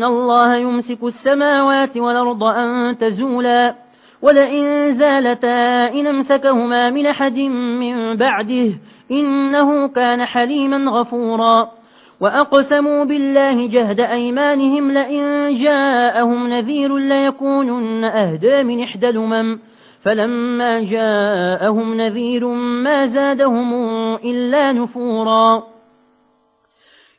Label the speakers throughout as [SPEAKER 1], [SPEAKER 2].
[SPEAKER 1] إن الله يمسك السماوات والأرض أن تزولا ولئن زالتا إن امسكهما من أحد من بعده إنه كان حليما غفورا وأقسموا بالله جهد أيمانهم لئن جاءهم نذير ليكونن أهدى من إحدى الأمم فلما جاءهم نذير ما زادهم إلا نفورا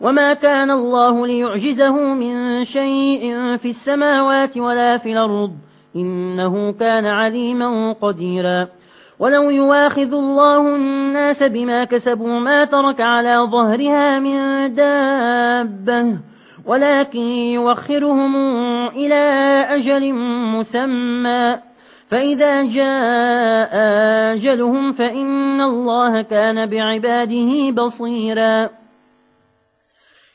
[SPEAKER 1] وما كان الله ليعجزه من شيء في السماوات ولا في الأرض إنه كان عليما قديرا ولو يواخذ الله الناس بما كسبوا ما ترك على ظهرها من دابة ولكن يوخرهم إلى أجل مسمى فإذا جاء أجلهم فإن الله كان بعباده بصيرا